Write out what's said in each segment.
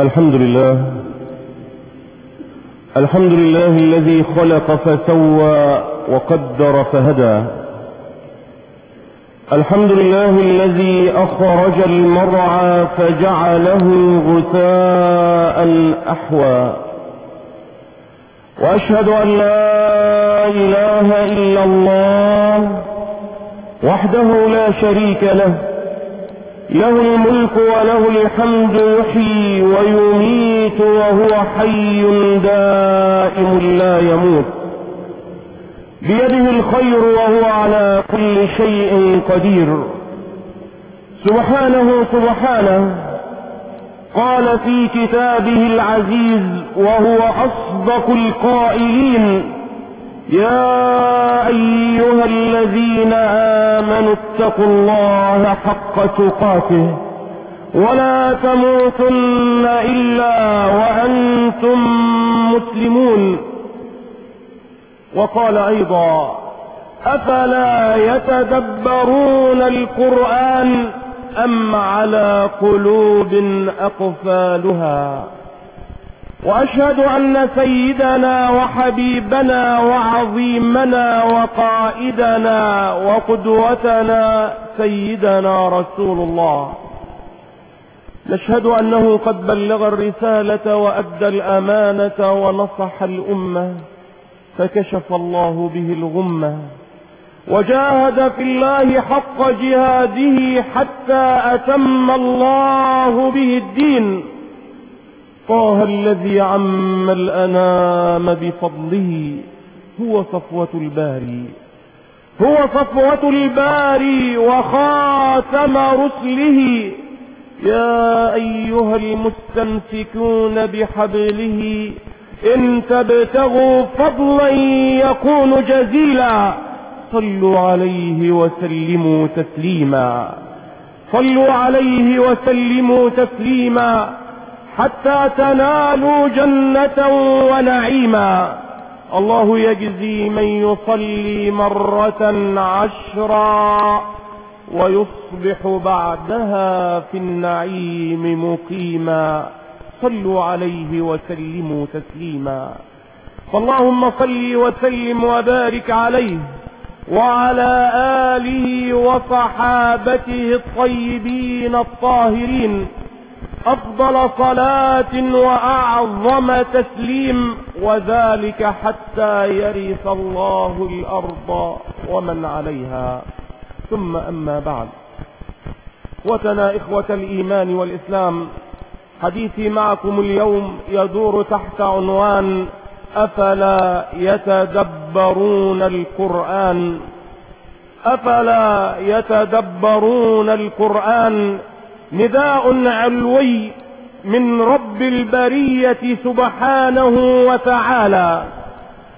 الحمد لله. الحمد لله الذي خلق فسوى وقدر فهدى. الحمد لله الذي أخرج المرعى فجعله غثاء أحوى. وأشهد أن لا إله إلا الله وحده لا شريك له. له الملك وله الحمد يحيي ويميت وهو حي دائم لا يموت. بيده الخير وهو على كل شيء قدير. سبحانه سبحانه قال في كتابه العزيز وهو أصدق القائلين يا أيها الذين آمنوا اتقوا الله حق تقاته ولا تموتن إلا وأنتم مسلمون. وقال أيضا أفلا يتدبرون القرآن أم على قلوب أقفالها؟ وأشهد أن سيدنا وحبيبنا وعظيمنا وقائدنا وقدوتنا سيدنا رسول الله. نشهد أنه قد بلغ الرسالة وأدى الأمانة ونصح الأمة فكشف الله به الغمة. وجاهد في الله حق جهاده حتى أتم الله به الدين. طه الذي عم الأنام بفضله هو صفوة الباري. هو صفوة الباري وخاتم رسله. يا أيها المستمسكون بحبله إن تبتغوا فضلا يكون جزيلا. صلوا عليه وسلموا تسليما. صلوا عليه وسلموا تسليما. حتى تنالوا جنة ونعيما. الله يجزي من يصلي مرة عشرا ويصبح بعدها في النعيم مقيما. صلوا عليه وسلموا تسليما. فاللهم صل وسلم وبارك عليه وعلى آله وصحابته الطيبين الطاهرين أفضل صلاة وأعظم تسليم وذلك حتى يرث الله الأرض ومن عليها. ثم أما بعد. وتنا إخوة الإيمان والإسلام حديثي معكم اليوم يدور تحت عنوان أفلا يتدبرون القرآن؟ أفلا يتدبرون القرآن؟ نداء علوي من رب البرية سبحانه وتعالى.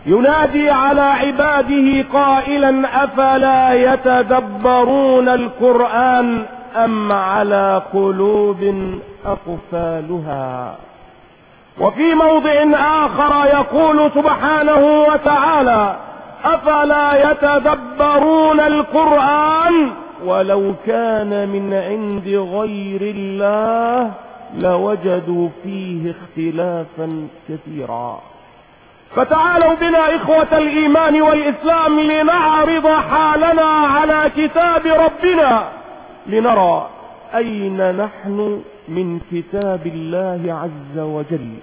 ينادي على عباده قائلا أفلا يتدبرون القرآن أم على قلوب أقفالها؟ وفي موضع آخر يقول سبحانه وتعالى أفلا يتدبرون القرآن ولو كان من عند غير الله لوجدوا فيه اختلافا كثيرا. فتعالوا بنا إخوة الإيمان والإسلام لنعرض حالنا على كتاب ربنا لنرى أين نحن من كتاب الله عز وجل.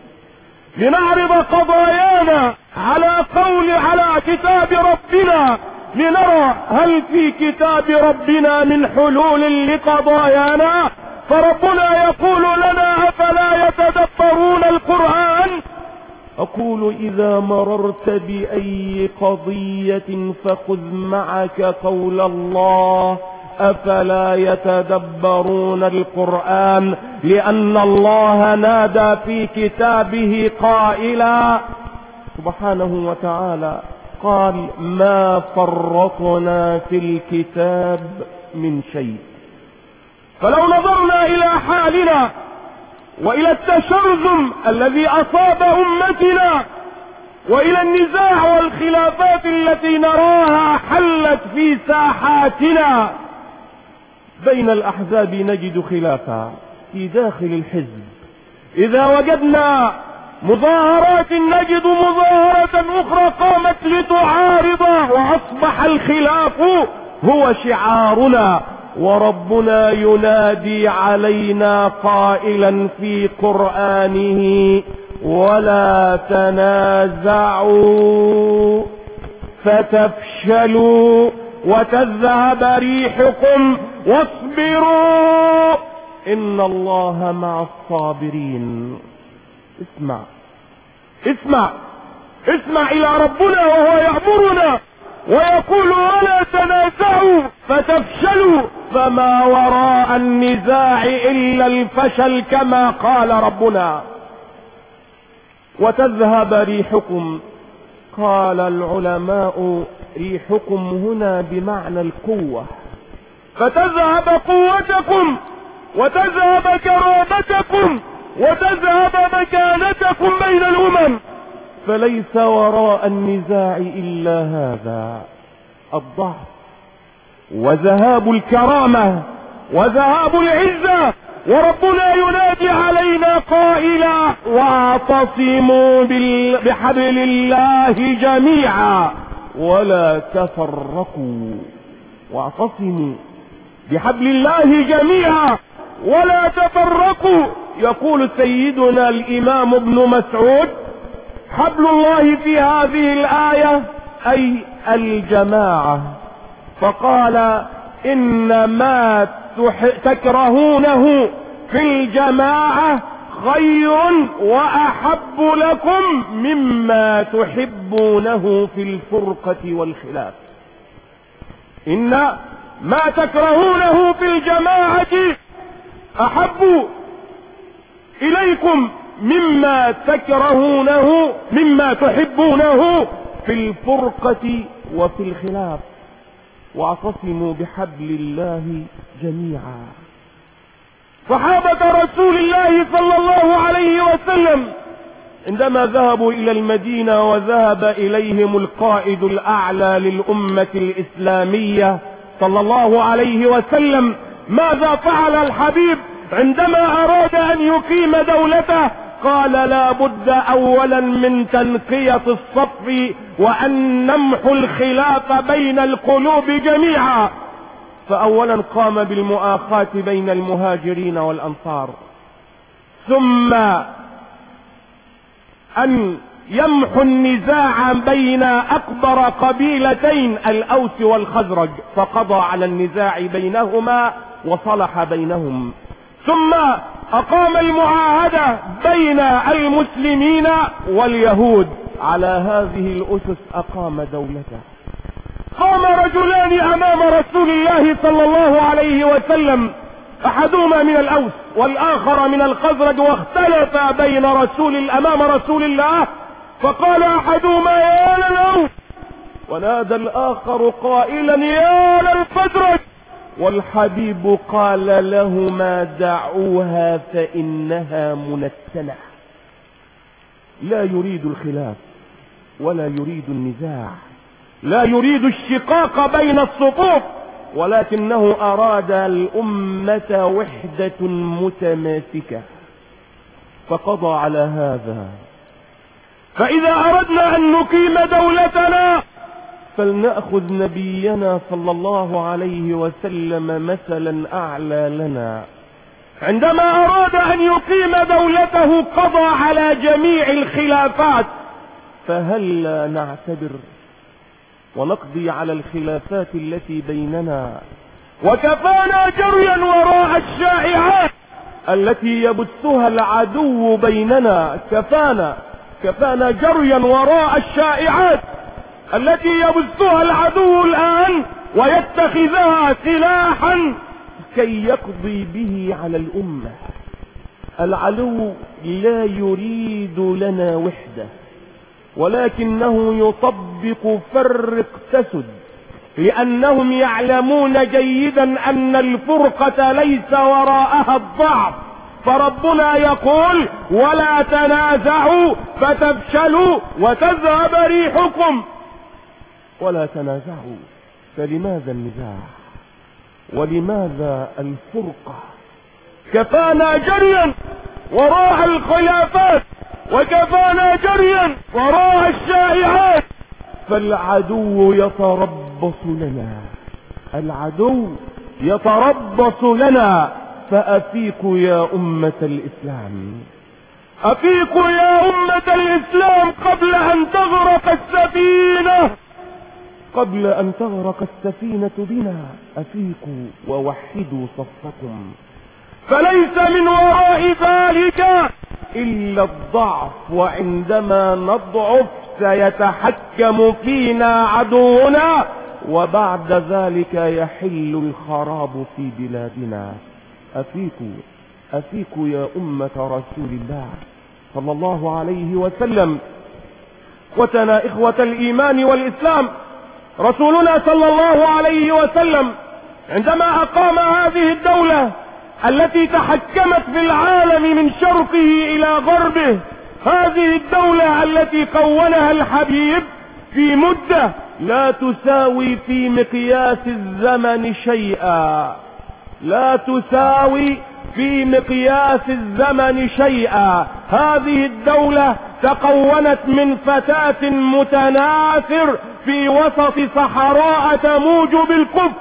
لنعرض قضايانا على قول على كتاب ربنا. لنرى هل في كتاب ربنا من حلول لقضايانا؟ فربنا يقول لنا أفلا يتدبرون القرآن؟ أقول إذا مررت بأي قضية فخذ معك قول الله أفلا يتدبرون القرآن؟ لأن الله نادى في كتابه قائلا. سبحانه وتعالى قال ما فرطنا في الكتاب من شيء. فلو نظرنا إلى حالنا وإلى التشرذم الذي أصاب أمتنا وإلى النزاع والخلافات التي نراها حلت في ساحاتنا بين الأحزاب نجد خلافا في داخل الحزب. إذا وجدنا مظاهرات نجد مظاهرة أخرى قامت لتعارض وأصبح الخلاف هو شعارنا وربنا ينادي علينا قائلا في قرآنه ولا تنازعوا فتفشلوا وتذهب ريحكم واصبروا. إن الله مع الصابرين. اسمع. اسمع. اسمع إلى ربنا وهو يأمرنا. ويقول ولا تنازعوا فتفشلوا. فما وراء النزاع إلا الفشل كما قال ربنا. وتذهب ريحكم. قال العلماء ريحكم هنا بمعنى القوة. فتذهب قوتكم. وتذهب كرامتكم. وتذهب مكانتكم بين الأمم. فليس وراء النزاع إلا هذا. الضعف وذهاب الكرامة وذهاب العزة. وربنا ينادي علينا قائلا واعتصموا بحبل الله جميعا. ولا تفرقوا. واعتصموا بحبل الله جميعا. ولا تفرقوا. يقول سيدنا الإمام ابن مسعود حبل الله في هذه الآية أي الجماعة. فقال ان ما تكرهونه في الجماعة خير وأحب لكم مما تحبونه في الفرقة والخلاف. إن ما تكرهونه في الجماعة أحب إليكم مما تكرهونه مما تحبونه في الفرقة وفي الخلاف. واعتصموا بحبل الله جميعا. صحابة رسول الله صلى الله عليه وسلم عندما ذهبوا إلى المدينة وذهب إليهم القائد الأعلى للأمة الإسلامية صلى الله عليه وسلم ماذا فعل الحبيب عندما أراد أن يقيم دولته؟ قال لا بد اولا من تنقية الصف وأن نمحو الخلاف بين القلوب جميعا. فاولا قام بالمؤاخاة بين المهاجرين والأنصار. ثم أن يمحو النزاع بين أكبر قبيلتين الأوس والخزرج. فقضى على النزاع بينهما وصلح بينهم. ثم أقام المعاهدة بين المسلمين واليهود. على هذه الأسس أقام دولته. قام رجلان أمام رسول الله صلى الله عليه وسلم. أحدهما من الأوس والآخر من الخزرج واختلفا بين رسول أمام رسول الله. فقال أحدهما يا للأوس. ونادى الآخر قائلا يا للخزرج. والحبيب قال لهما دعوها فإنها منتنة. لا يريد الخلاف ولا يريد النزاع. لا يريد الشقاق بين الصفوف ولكنه أراد الأمة وحدة متماسكة. فقضى على هذا. فإذا أردنا أن نقيم دولتنا فلنأخذ نبينا صلى الله عليه وسلم مثلا أعلى لنا. عندما أراد أن يقيم دولته قضى على جميع الخلافات فهل نعتبر ونقضي على الخلافات التي بيننا؟ وكفانا جريا وراء الشائعات التي يبثها العدو بيننا. كفانا كفانا جريا وراء الشائعات. التي يبثها العدو الآن ويتخذها سلاحا. كي يقضي به على الأمة. العدو لا يريد لنا وحدة ولكنه يطبق فرق تسد لأنهم يعلمون جيدا أن الفرقة ليس وراءها الضعف. فربنا يقول ولا تنازعوا فتفشلوا وتذهب ريحكم. ولا تنازعوا فلماذا النزاع؟ ولماذا الفرقة؟ كفانا جريا وراء الخلافات وكفانا جريا وراء الشائعات. فالعدو يتربص لنا العدو يتربص لنا. فأفيقوا يا أمة الإسلام أفيقوا يا أمة الإسلام قبل أن تغرق السفينة. قبل أن تغرق السفينة بنا أفيقوا ووحدوا صفكم. فليس من وراء ذلك إلا الضعف وعندما نضعف سيتحكم فينا عدونا وبعد ذلك يحل الخراب في بلادنا. أفيكوا أفيكوا يا أمة رسول الله صلى الله عليه وسلم. إخوتنا إخوة الإيمان والإسلام رسولنا صلى الله عليه وسلم عندما أقام هذه الدولة التي تحكمت في العالم من شرقه إلى غربه هذه الدولة التي كونها الحبيب في مدة لا تساوي في مقياس الزمن شيئا. لا تساوي في مقياس الزمن شيئا. هذه الدولة تكونت من فتاة متناثر في وسط صحراء تموج بالكفر.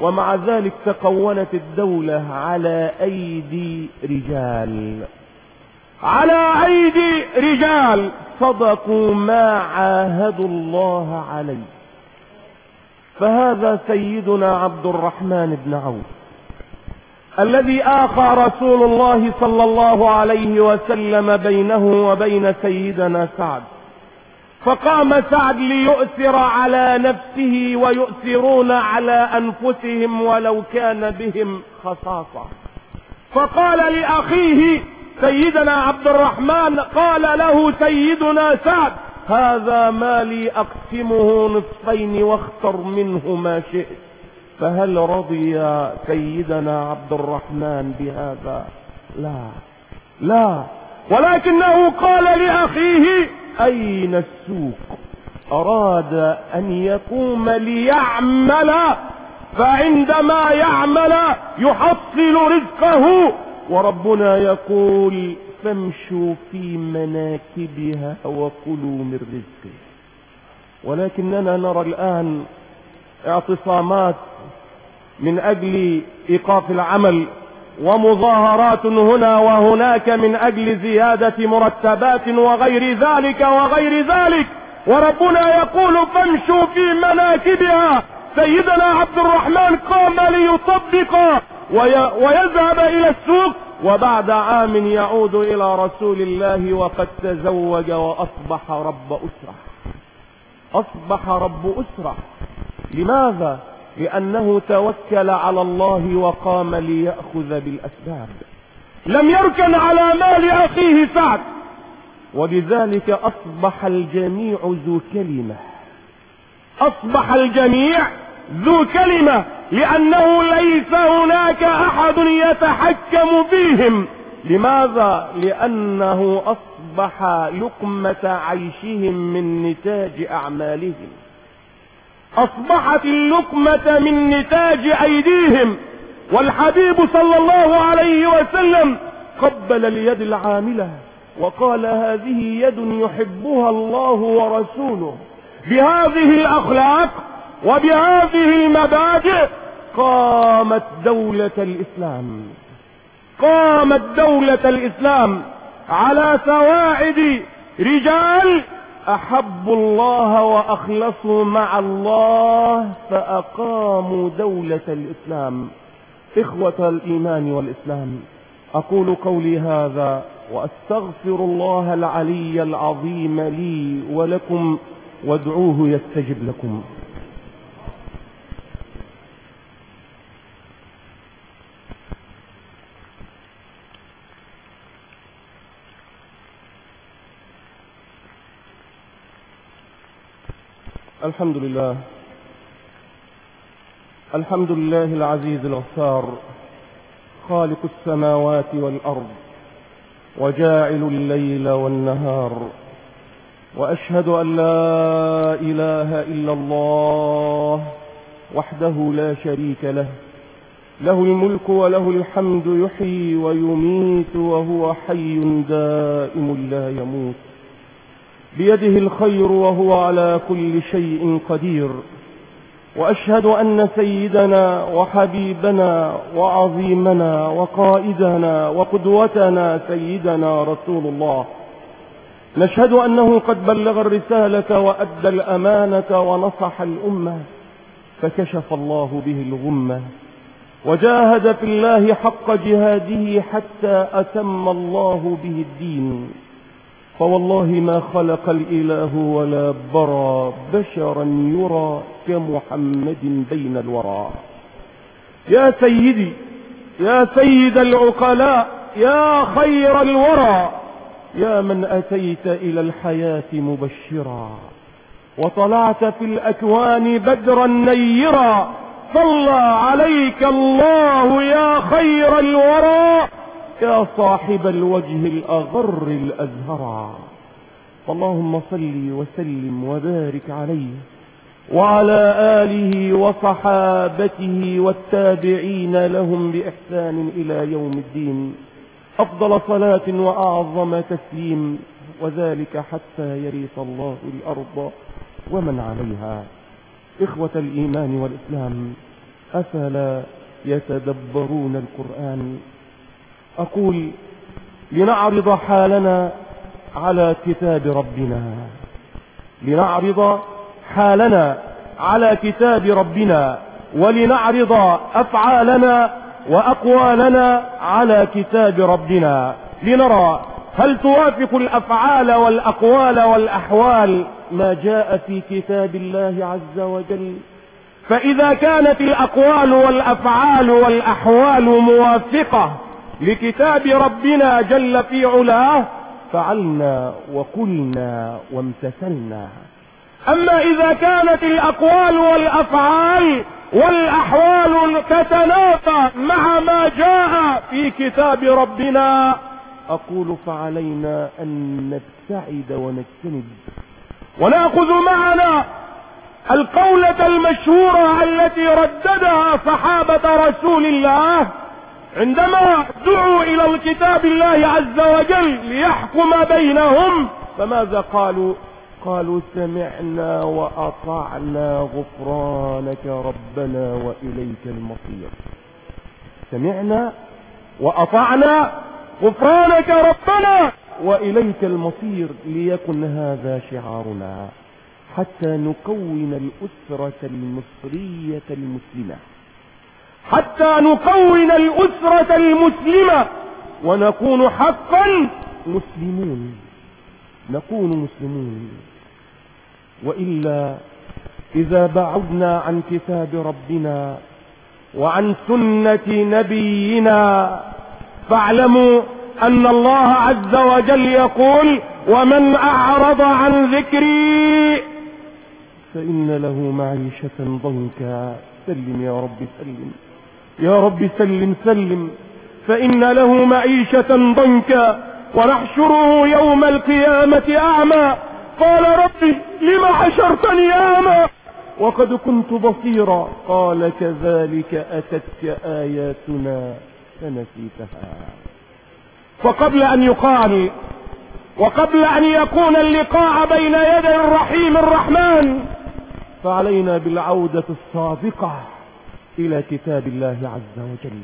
ومع ذلك تكونت الدولة على أيدي رجال. على أيدي رجال. صدقوا ما عاهدوا الله عليه. فهذا سيدنا عبد الرحمن بن عوف الذي آخى رسول الله صلى الله عليه وسلم بينه وبين سيدنا سعد. فقام سعد ليؤثر على نفسه ويؤثرون على أنفسهم ولو كان بهم خصاصة. فقال لأخيه سيدنا عبد الرحمن قال له سيدنا سعد هذا مالي أقسمه نصفين واختر منه ما شئت. فهل رضي سيدنا عبد الرحمن بهذا؟ لا. لا. ولكنه قال لأخيه أين السوق؟ أراد أن يقوم ليعمل فعندما يعمل يحصل رزقه. وربنا يقول فامشوا في مناكبها وكلوا من رزقه. ولكننا نرى الآن اعتصامات من أجل إيقاف العمل. ومظاهرات هنا وهناك من أجل زيادة مرتبات وغير ذلك وغير ذلك. وربنا يقول فامشوا في مناكبها. سيدنا عبد الرحمن قام ليطبق وي ويذهب إلى السوق وبعد عام يعود إلى رسول الله وقد تزوج وأصبح رب أسرة. أصبح رب أسرة. لماذا؟ لأنه توكل على الله وقام ليأخذ بالأسباب. لم يركن على مال أخيه سعد. ولذلك أصبح الجميع ذو كلمة. أصبح الجميع ذو كلمة لأنه ليس هناك أحد يتحكم فيهم لماذا؟ لأنه أصبح لقمة عيشهم من نتاج أعمالهم. أصبحت اللقمة من نتاج أيديهم والحبيب صلى الله عليه وسلم قبل اليد العاملة وقال هذه يد يحبها الله ورسوله. بهذه الأخلاق وبهذه المبادئ قامت دولة الإسلام. قامت دولة الإسلام على سواعد رجال أحبوا الله وأخلصوا مع الله فأقاموا دولة الإسلام. إخوة الإيمان والإسلام أقول قولي هذا وأستغفر الله العلي العظيم لي ولكم وادعوه يستجب لكم. الحمد لله. الحمد لله العزيز الغفار. خالق السماوات والأرض. وجاعل الليل والنهار. وأشهد أن لا إله إلا الله وحده لا شريك له. له الملك وله الحمد يحيي ويميت وهو حي دائم لا يموت. بيده الخير وهو على كل شيء قدير. وأشهد أن سيدنا وحبيبنا وعظيمنا وقائدنا وقدوتنا سيدنا رسول الله. نشهد أنه قد بلغ الرسالة وأدى الأمانة ونصح الأمة. فكشف الله به الغمة. وجاهد في الله حق جهاده حتى أتم الله به الدين. فوالله ما خلق الإله ولا برى بشرا يرى كمحمد بين الورى. يا سيدي يا سيد العقلاء يا خير الورى يا من أتيت إلى الحياة مبشرا. وطلعت في الأكوان بدرا نيرا. صلى عليك الله يا خير الورى. يا صاحب الوجه الأغر الأزهرا اللهم صل وسلم وبارك عليه وعلى آله وصحابته والتابعين لهم بإحسان إلى يوم الدين. أفضل صلاة وأعظم تسليم وذلك حتى يريث الله الأرض ومن عليها. إخوة الإيمان والإسلام أفلا يتدبرون القرآن؟ أقول لنعرض حالنا على كتاب ربنا. لنعرض حالنا على كتاب ربنا. ولنعرض أفعالنا وأقوالنا على كتاب ربنا. لنرى هل توافق الأفعال والأقوال والأحوال ما جاء في كتاب الله عز وجل؟ فإذا كانت الأقوال والأفعال والأحوال موافقة لكتاب ربنا جل في علاه فعلنا وقلنا وامتثلنا. أما إذا كانت الأقوال والأفعال والأحوال تتنافى مع ما جاء في كتاب ربنا أقول فعلينا أن نبتعد ونجتنب. ونأخذ معنا القولة المشهورة التي رددها صحابة رسول الله عندما دعوا إلى الكتاب الله عز وجل ليحكم بينهم فماذا قالوا؟ قالوا سمعنا وأطعنا غفرانك ربنا وإليك المصير. سمعنا وأطعنا غفرانك ربنا وإليك المصير ليكن هذا شعارنا حتى نكون الأسرة المصرية المسلمة. حتى نكون الأسرة المسلمة ونكون حقا مسلمون. نكون مسلمون. وإلا إذا بعدنا عن كتاب ربنا وعن سنة نبينا فاعلموا أن الله عز وجل يقول ومن أعرض عن ذكري فإن له معيشة ضنكا. سلم يا رب سلم. يا رب سلم سلم فإن له معيشة ضنكا ونحشره يوم القيامة أعمى. قال ربي لم حشرتني أعمى وقد كنت بصيرا. قال كذلك أتتك آياتنا فنسيتها. فقبل أن يقال وقبل أن يكون اللقاء بين يدي الرحيم الرحمن فعلينا بالعودة الصادقة. إلى كتاب الله عز وجل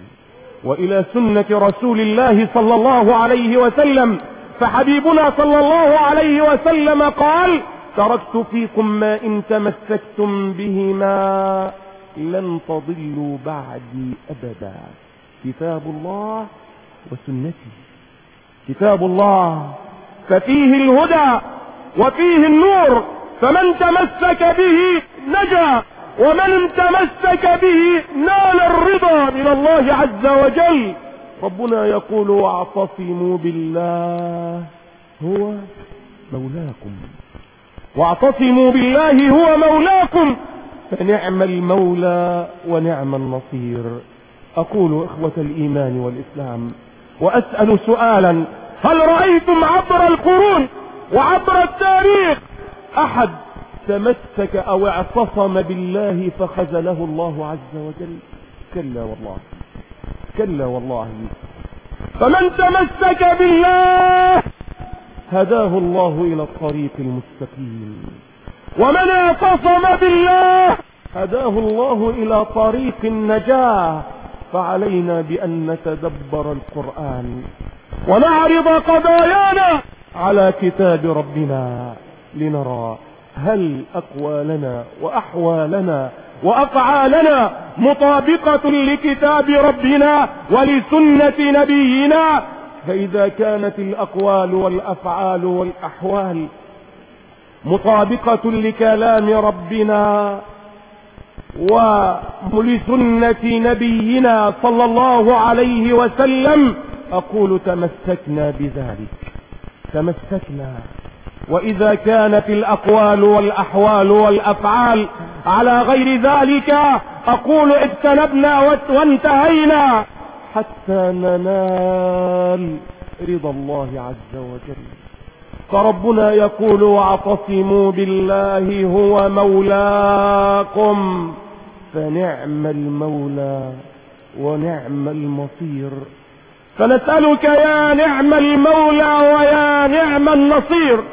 وإلى سنة رسول الله صلى الله عليه وسلم فحبيبنا صلى الله عليه وسلم قال تركت فيكم ما إن تمسكتم بهما لن تضلوا بعدي أبدا. كتاب الله وسنتي. كتاب الله ففيه الهدى وفيه النور فمن تمسك به نجا. ومن تمسك به نال الرضا من الله عز وجل. ربنا يقول واعتصموا بالله هو مولاكم. واعتصموا بالله هو مولاكم. فنعم المولى ونعم النصير. أقول إخوة الإيمان والإسلام وأسأل سؤالا هل رأيتم عبر القرون وعبر التاريخ أحد تمسك أو اعتصم بالله فخذله الله عز وجل. كلا والله. كلا والله. فمن تمسك بالله هداه الله إلى الطريق المستقيم. ومن اعتصم بالله هداه الله إلى طريق النجاة. فعلينا بأن نتدبر القرآن. ونعرض قضايانا على كتاب ربنا. لنرى هل أقوالنا وأحوالنا وأفعالنا مطابقة لكتاب ربنا ولسنة نبينا؟ فإذا كانت الأقوال والأفعال والأحوال مطابقة لكلام ربنا ولسنة نبينا صلى الله عليه وسلم أقول تمسكنا بذلك. تمسكنا. وإذا كانت الأقوال والأحوال والأفعال على غير ذلك أقول اجتنبنا وانتهينا حتى ننال رضا الله عز وجل. فربنا يقول واعتصموا بالله هو مولاكم فنعم المولى ونعم المصير. فنسألك يا نعم المولى ويا نعم النصير.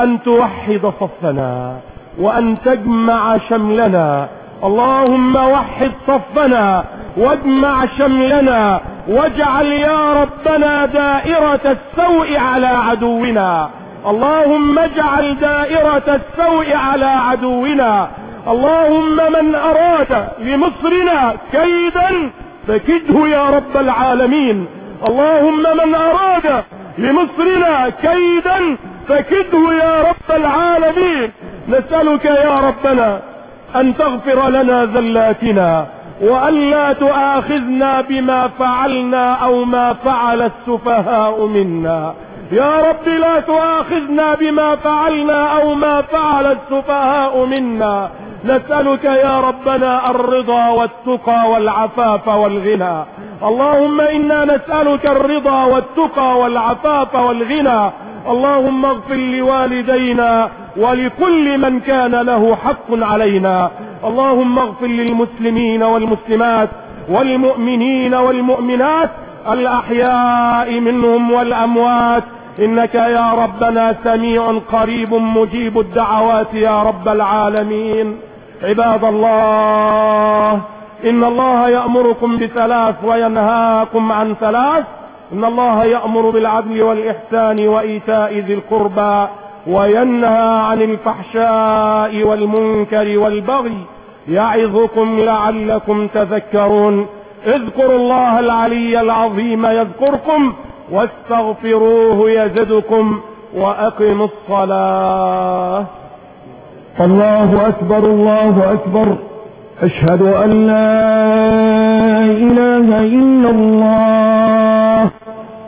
أن توحد صفنا وأن تجمع شملنا. اللهم وحد صفنا واجمع شملنا واجعل يا ربنا دائرة السوء على عدونا. اللهم اجعل دائرة السوء على عدونا. اللهم من أراد لمصرنا كيدا فكده يا رب العالمين. اللهم من أراد لمصرنا كيدا فكده يا رب العالمين. نسألك يا ربنا أن تغفر لنا زلاتنا وأن لا تؤاخذنا بما فعلنا أو ما فعل السفهاء منا. يا رب لا تؤاخذنا بما فعلنا أو ما فعل السفهاء منا. نسألك يا ربنا الرضا والتقى والعفاف والغنى. اللهم إنا نسألك الرضا والتقى والعفاف والغنى. اللهم اغفر لوالدينا ولكل من كان له حق علينا. اللهم اغفر للمسلمين والمسلمات والمؤمنين والمؤمنات الأحياء منهم والأموات. إنك يا ربنا سميع قريب مجيب الدعوات يا رب العالمين. عباد الله إن الله يأمركم بثلاث وينهاكم عن ثلاث. إن الله يأمر بالعدل والإحسان وإيتاء ذي القربى وينهى عن الفحشاء والمنكر والبغي يعظكم لعلكم تذكرون. اذكروا الله العلي العظيم يذكركم واستغفروه يزدكم وأقموا الصلاة. الله أكبر الله أكبر. أشهد أن لا إله إلا الله.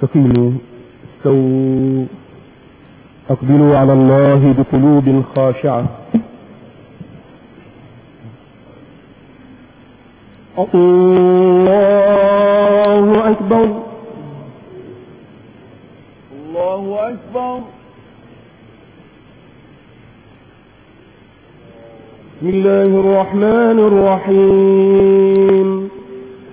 استقيموا استووا أقبلوا على الله بقلوب خاشعة. الله أكبر. الله أكبر. بسم الله الرحمن الرحيم.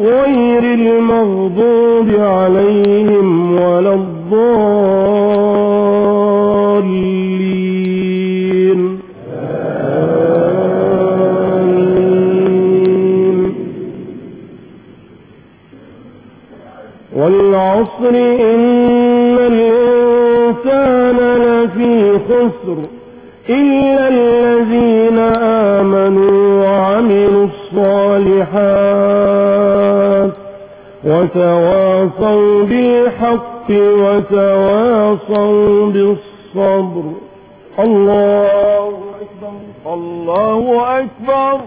غير المغضوب عليهم ولا الضالين. آمين والعصر إن الإنسان لفي خسر إلا الذين آمنوا وعملوا الصالحات. وتواصوا بالحق وتواصوا بالصبر. الله أكبر. الله أكبر.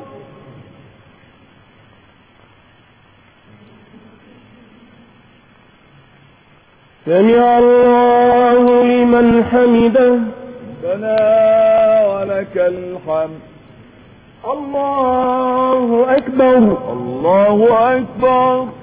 سمع الله لمن حمده. ربنا ولك الحمد. الله أكبر. الله أكبر.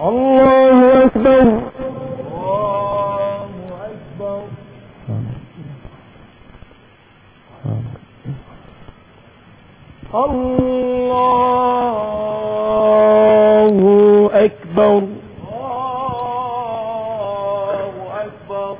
الله أكبر. الله أكبر الله أكبر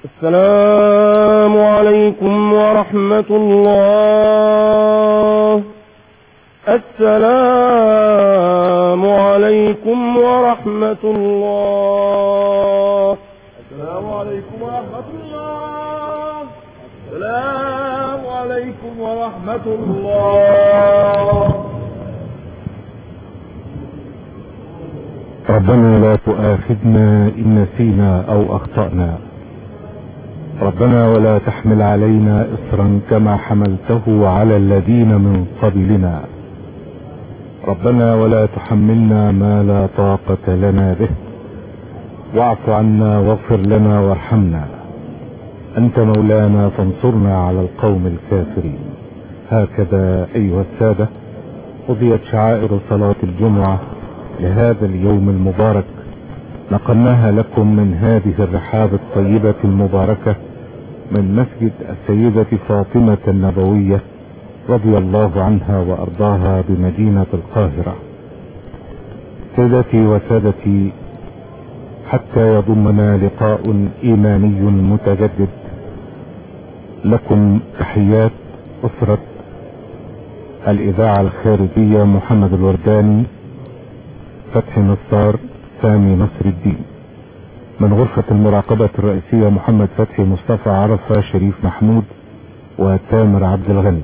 السلام عليكم ورحمة الله. السلام عليكم ورحمة الله. السلام عليكم ورحمة الله. السلام عليكم ورحمة الله. ربنا لا تؤاخذنا إن نسينا أو أخطأنا. ربنا ولا تحمل علينا إصرا كما حملته على الذين من قبلنا. ربنا ولا تحملنا ما لا طاقة لنا به. واعف عنا واغفر لنا وارحمنا. أنت مولانا فانصرنا على القوم الكافرين. هكذا أيها السادة قضيت شعائر صلاة الجمعة لهذا اليوم المبارك. نقلناها لكم من هذه الرحاب الطيبة المباركة من مسجد السيدة فاطمة النبوية رضي الله عنها وأرضاها بمدينة القاهرة. سيدتي وسادتي حتى يضمنا لقاء إيماني متجدد. لكم تحيات أسرة الإذاعة الخارجية محمد الورداني فتحي نصار سامي نصر الدين. من غرفة المراقبة الرئيسية محمد فتحي مصطفى عرفة شريف محمود وتامر عبد الغني.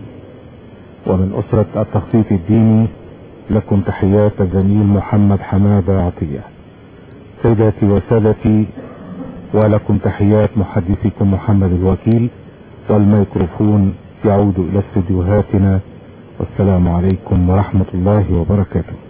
ومن أسرة التخطيط الديني لكم تحيات الزميل محمد حمادة عطية. سيداتي وسادتي ولكم تحيات محدثكم محمد الوكيل والميكروفون يعود إلى استديوهاتنا. والسلام عليكم ورحمة الله وبركاته.